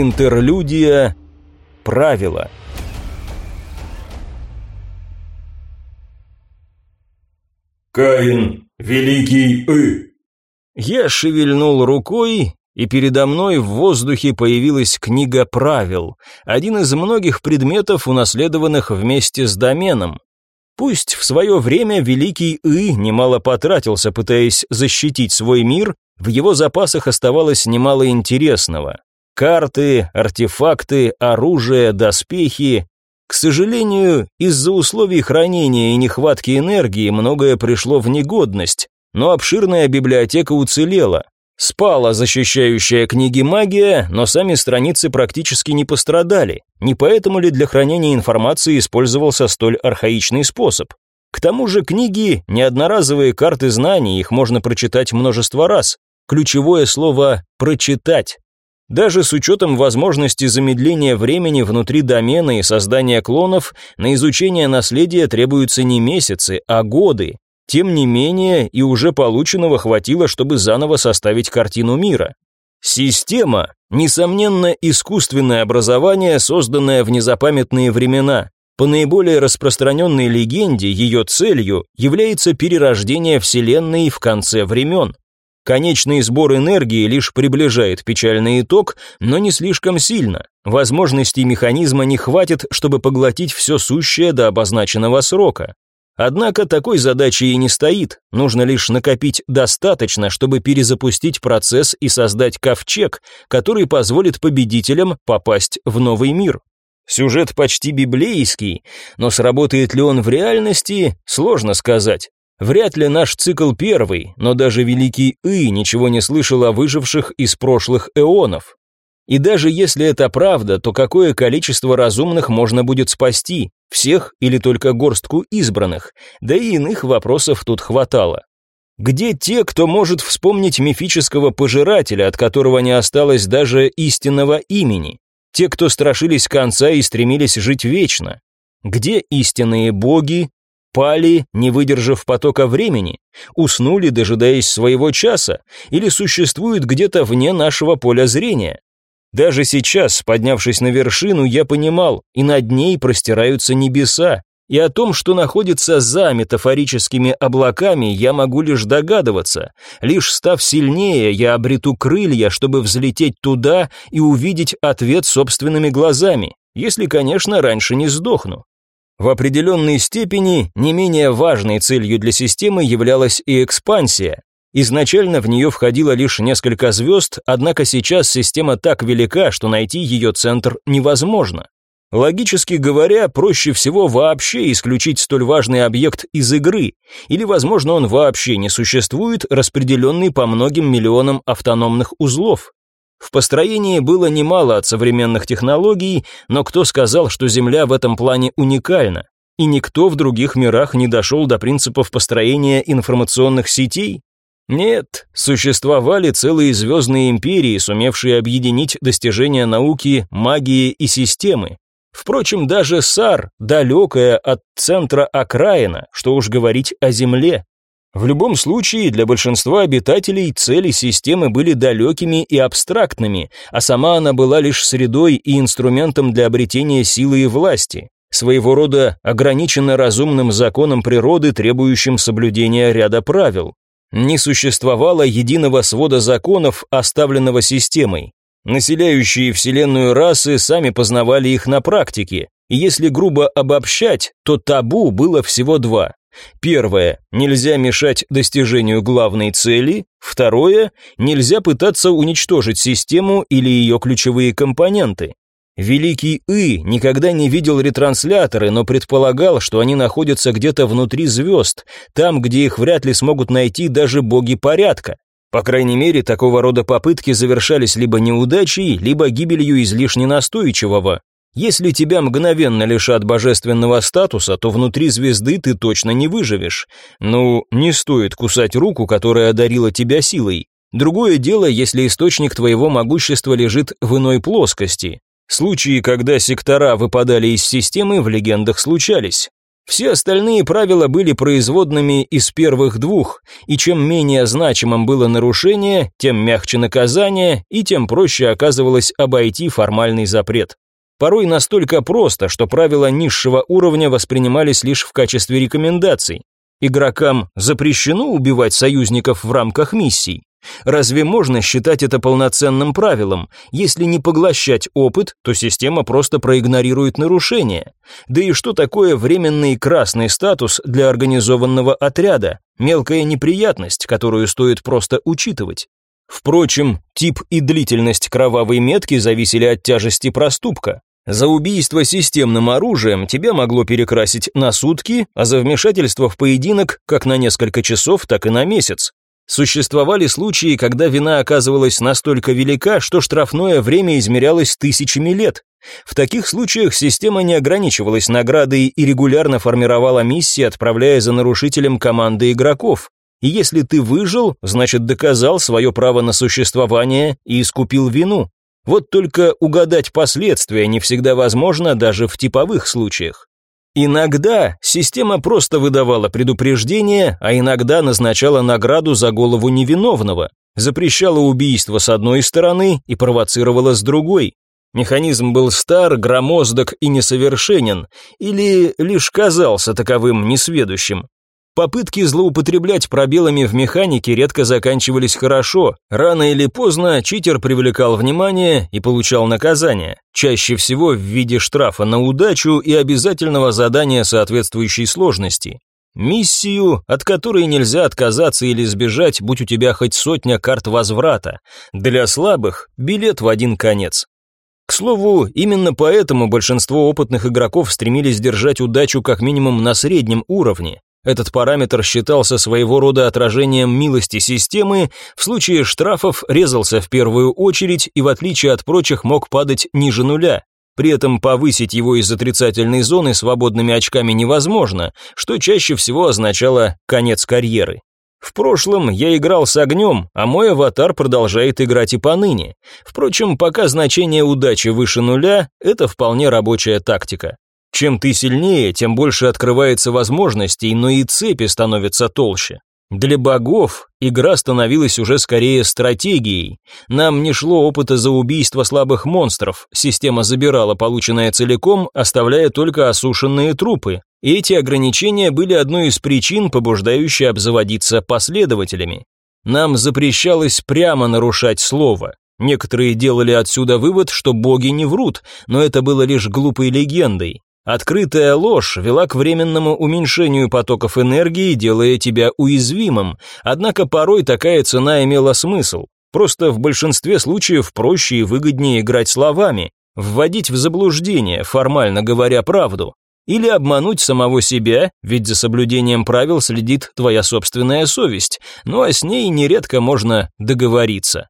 Интерлюдия. Правила. Каин, великий И. Я шевельнул рукой, и передо мной в воздухе появилась книга правил, один из многих предметов, унаследованных вместе с доменом. Пусть в свое время великий И немало потратился, пытаясь защитить свой мир, в его запасах оставалось немало интересного. Карты, артефакты, оружие, доспехи. К сожалению, из-за условий хранения и нехватки энергии многое пришло в негодность, но обширная библиотека уцелела. Спала защищающая книги магия, но сами страницы практически не пострадали. Не поэтому ли для хранения информации использовался столь архаичный способ? К тому же книги – не одноразовые карты знаний, их можно прочитать множество раз. Ключевое слово «прочитать». Даже с учетом возможности замедления времени внутри домена и создания клонов, на изучение наследия требуются не месяцы, а годы. Тем не менее, и уже полученного хватило, чтобы заново составить картину мира. Система, несомненно, искусственное образование, созданное в незапамятные времена. По наиболее распространенной легенде, ее целью является перерождение Вселенной в конце времен. Конечный сбор энергии лишь приближает печальный итог, но не слишком сильно. Возможностей механизма не хватит, чтобы поглотить все сущее до обозначенного срока. Однако такой задачи и не стоит, нужно лишь накопить достаточно, чтобы перезапустить процесс и создать ковчег, который позволит победителям попасть в новый мир. Сюжет почти библейский, но сработает ли он в реальности, сложно сказать. Вряд ли наш цикл первый, но даже великий И ничего не слышал о выживших из прошлых эонов. И даже если это правда, то какое количество разумных можно будет спасти? Всех или только горстку избранных? Да и иных вопросов тут хватало. Где те, кто может вспомнить мифического пожирателя, от которого не осталось даже истинного имени? Те, кто страшились конца и стремились жить вечно? Где истинные боги? Пали, не выдержав потока времени? Уснули, дожидаясь своего часа? Или существуют где-то вне нашего поля зрения? Даже сейчас, поднявшись на вершину, я понимал, и над ней простираются небеса, и о том, что находится за метафорическими облаками, я могу лишь догадываться. Лишь став сильнее, я обрету крылья, чтобы взлететь туда и увидеть ответ собственными глазами, если, конечно, раньше не сдохну. В определенной степени не менее важной целью для системы являлась и экспансия, Изначально в нее входило лишь несколько звезд, однако сейчас система так велика, что найти ее центр невозможно. Логически говоря, проще всего вообще исключить столь важный объект из игры, или, возможно, он вообще не существует, распределенный по многим миллионам автономных узлов. В построении было немало от современных технологий, но кто сказал, что Земля в этом плане уникальна? И никто в других мирах не дошел до принципов построения информационных сетей? Нет, существовали целые звездные империи, сумевшие объединить достижения науки, магии и системы. Впрочем, даже САР, далекая от центра окраина, что уж говорить о Земле. В любом случае, для большинства обитателей цели системы были далекими и абстрактными, а сама она была лишь средой и инструментом для обретения силы и власти, своего рода ограниченно разумным законом природы, требующим соблюдения ряда правил. Не существовало единого свода законов, оставленного системой. Населяющие Вселенную расы сами познавали их на практике, и если грубо обобщать, то табу было всего два. Первое – нельзя мешать достижению главной цели. Второе – нельзя пытаться уничтожить систему или ее ключевые компоненты. Великий И никогда не видел ретрансляторы, но предполагал, что они находятся где-то внутри звезд, там, где их вряд ли смогут найти даже боги порядка. По крайней мере, такого рода попытки завершались либо неудачей, либо гибелью излишне настойчивого. Если тебя мгновенно лишат божественного статуса, то внутри звезды ты точно не выживешь. Ну, не стоит кусать руку, которая одарила тебя силой. Другое дело, если источник твоего могущества лежит в иной плоскости. Случаи, когда сектора выпадали из системы, в легендах случались. Все остальные правила были производными из первых двух, и чем менее значимым было нарушение, тем мягче наказание, и тем проще оказывалось обойти формальный запрет. Порой настолько просто, что правила низшего уровня воспринимались лишь в качестве рекомендаций. Игрокам запрещено убивать союзников в рамках миссий. Разве можно считать это полноценным правилом? Если не поглощать опыт, то система просто проигнорирует нарушения. Да и что такое временный красный статус для организованного отряда? Мелкая неприятность, которую стоит просто учитывать. Впрочем, тип и длительность кровавой метки зависели от тяжести проступка. За убийство системным оружием тебя могло перекрасить на сутки, а за вмешательство в поединок как на несколько часов, так и на месяц. Существовали случаи, когда вина оказывалась настолько велика, что штрафное время измерялось тысячами лет. В таких случаях система не ограничивалась наградой и регулярно формировала миссии, отправляя за нарушителем команды игроков. И если ты выжил, значит доказал свое право на существование и искупил вину. Вот только угадать последствия не всегда возможно даже в типовых случаях. Иногда система просто выдавала предупреждение, а иногда назначала награду за голову невиновного, запрещала убийство с одной стороны и провоцировала с другой. Механизм был стар, громоздок и несовершенен, или лишь казался таковым несведущим. Попытки злоупотреблять пробелами в механике редко заканчивались хорошо. Рано или поздно читер привлекал внимание и получал наказание, чаще всего в виде штрафа на удачу и обязательного задания соответствующей сложности. Миссию, от которой нельзя отказаться или сбежать, будь у тебя хоть сотня карт возврата. Для слабых – билет в один конец. К слову, именно поэтому большинство опытных игроков стремились держать удачу как минимум на среднем уровне. Этот параметр считался своего рода отражением милости системы, в случае штрафов резался в первую очередь и в отличие от прочих мог падать ниже нуля. При этом повысить его из отрицательной зоны свободными очками невозможно, что чаще всего означало конец карьеры. В прошлом я играл с огнем, а мой аватар продолжает играть и поныне. Впрочем, пока значение удачи выше нуля, это вполне рабочая тактика. Чем ты сильнее, тем больше открывается возможностей, но и цепи становятся толще. Для богов игра становилась уже скорее стратегией. Нам не шло опыта за убийство слабых монстров, система забирала полученное целиком, оставляя только осушенные трупы. И эти ограничения были одной из причин, побуждающей обзаводиться последователями. Нам запрещалось прямо нарушать слово. Некоторые делали отсюда вывод, что боги не врут, но это было лишь глупой легендой. Открытая ложь вела к временному уменьшению потоков энергии, делая тебя уязвимым, однако порой такая цена имела смысл. Просто в большинстве случаев проще и выгоднее играть словами, вводить в заблуждение, формально говоря правду, или обмануть самого себя, ведь за соблюдением правил следит твоя собственная совесть, ну а с ней нередко можно договориться.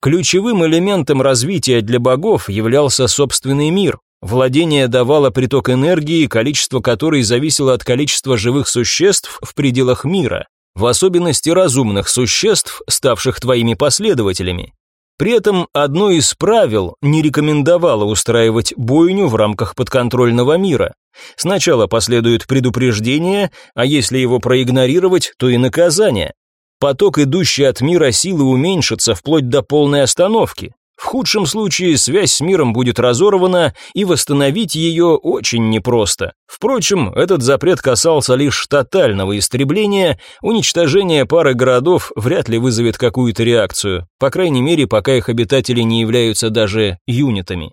Ключевым элементом развития для богов являлся собственный мир, Владение давало приток энергии, количество которой зависело от количества живых существ в пределах мира, в особенности разумных существ, ставших твоими последователями. При этом одно из правил не рекомендовало устраивать бойню в рамках подконтрольного мира. Сначала последует предупреждение, а если его проигнорировать, то и наказание. Поток, идущий от мира силы, уменьшится вплоть до полной остановки. В худшем случае связь с миром будет разорвана, и восстановить ее очень непросто. Впрочем, этот запрет касался лишь тотального истребления, уничтожение пары городов вряд ли вызовет какую-то реакцию, по крайней мере, пока их обитатели не являются даже юнитами.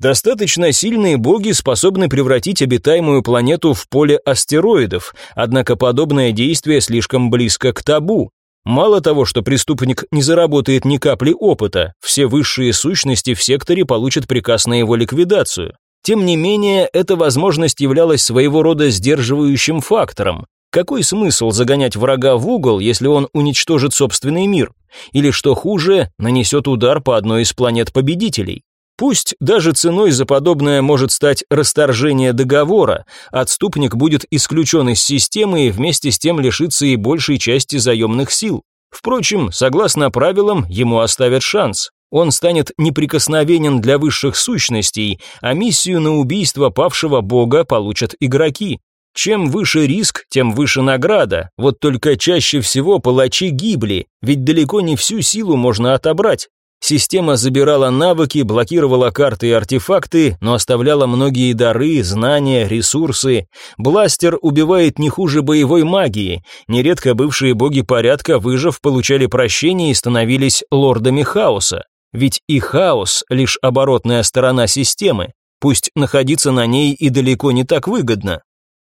Достаточно сильные боги способны превратить обитаемую планету в поле астероидов, однако подобное действие слишком близко к табу, Мало того, что преступник не заработает ни капли опыта, все высшие сущности в секторе получат приказ на его ликвидацию. Тем не менее, эта возможность являлась своего рода сдерживающим фактором. Какой смысл загонять врага в угол, если он уничтожит собственный мир? Или, что хуже, нанесет удар по одной из планет победителей? Пусть даже ценой за подобное может стать расторжение договора, отступник будет исключен из системы и вместе с тем лишится и большей части заемных сил. Впрочем, согласно правилам, ему оставят шанс. Он станет неприкосновенен для высших сущностей, а миссию на убийство павшего бога получат игроки. Чем выше риск, тем выше награда. Вот только чаще всего палачи гибли, ведь далеко не всю силу можно отобрать. Система забирала навыки, блокировала карты и артефакты, но оставляла многие дары, знания, ресурсы. Бластер убивает не хуже боевой магии. Нередко бывшие боги порядка, выжив, получали прощение и становились лордами хаоса. Ведь и хаос – лишь оборотная сторона системы. Пусть находиться на ней и далеко не так выгодно.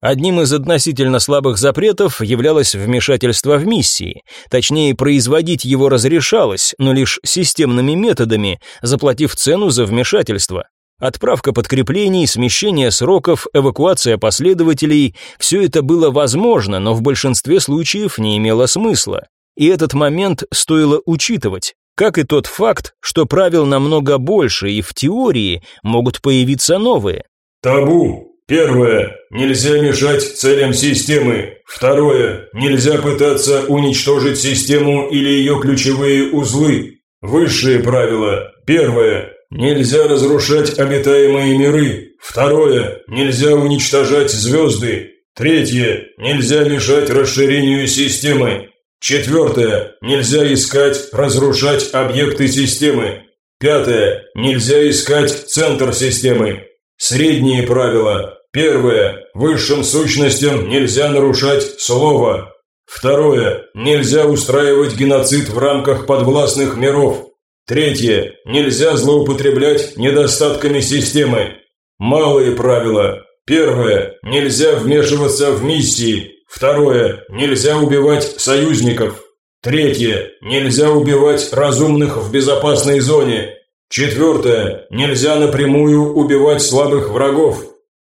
Одним из относительно слабых запретов являлось вмешательство в миссии. Точнее, производить его разрешалось, но лишь системными методами, заплатив цену за вмешательство. Отправка подкреплений, смещение сроков, эвакуация последователей – все это было возможно, но в большинстве случаев не имело смысла. И этот момент стоило учитывать, как и тот факт, что правил намного больше и в теории могут появиться новые. Табу. Первое. Нельзя мешать целям системы. Второе. Нельзя пытаться уничтожить систему или ее ключевые узлы. Высшие правила. Первое. Нельзя разрушать обитаемые миры. Второе. Нельзя уничтожать звезды. Третье. Нельзя мешать расширению системы. Четвертое. Нельзя искать, разрушать объекты системы. Пятое. Нельзя искать центр системы. Средние правила. Первое. Высшим сущностям нельзя нарушать слово. Второе. Нельзя устраивать геноцид в рамках подвластных миров. Третье. Нельзя злоупотреблять недостатками системы. Малые правила. Первое. Нельзя вмешиваться в миссии. Второе. Нельзя убивать союзников. Третье. Нельзя убивать разумных в безопасной зоне. Четвертое. Нельзя напрямую убивать слабых врагов.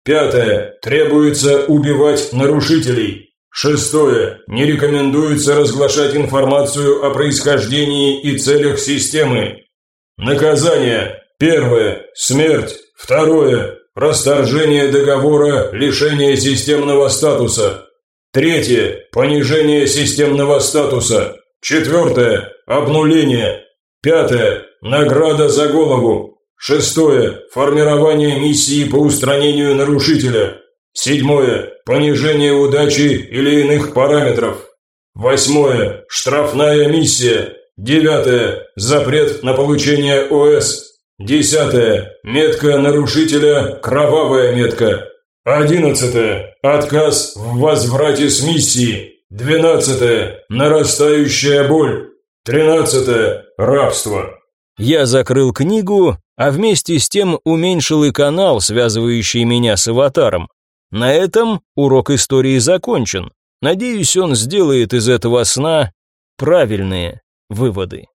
Пятое. Требуется убивать нарушителей. Шестое. Не рекомендуется разглашать информацию о происхождении и целях системы. Наказание. Первое. Смерть. Второе. Расторжение договора, лишение системного статуса. Третье. Понижение системного статуса. Четвертое. Обнуление. Пятое. Награда за голову. Шестое. Формирование миссии по устранению нарушителя. Седьмое. Понижение удачи или иных параметров. Восьмое. Штрафная миссия. Девятое. Запрет на получение ОС. Десятое. Метка нарушителя. Кровавая метка. Одиннадцатое. Отказ в возврате с миссии. Двенадцатое. Нарастающая боль. Тринадцатое. Рабство. Я закрыл книгу а вместе с тем уменьшил и канал, связывающий меня с аватаром. На этом урок истории закончен. Надеюсь, он сделает из этого сна правильные выводы.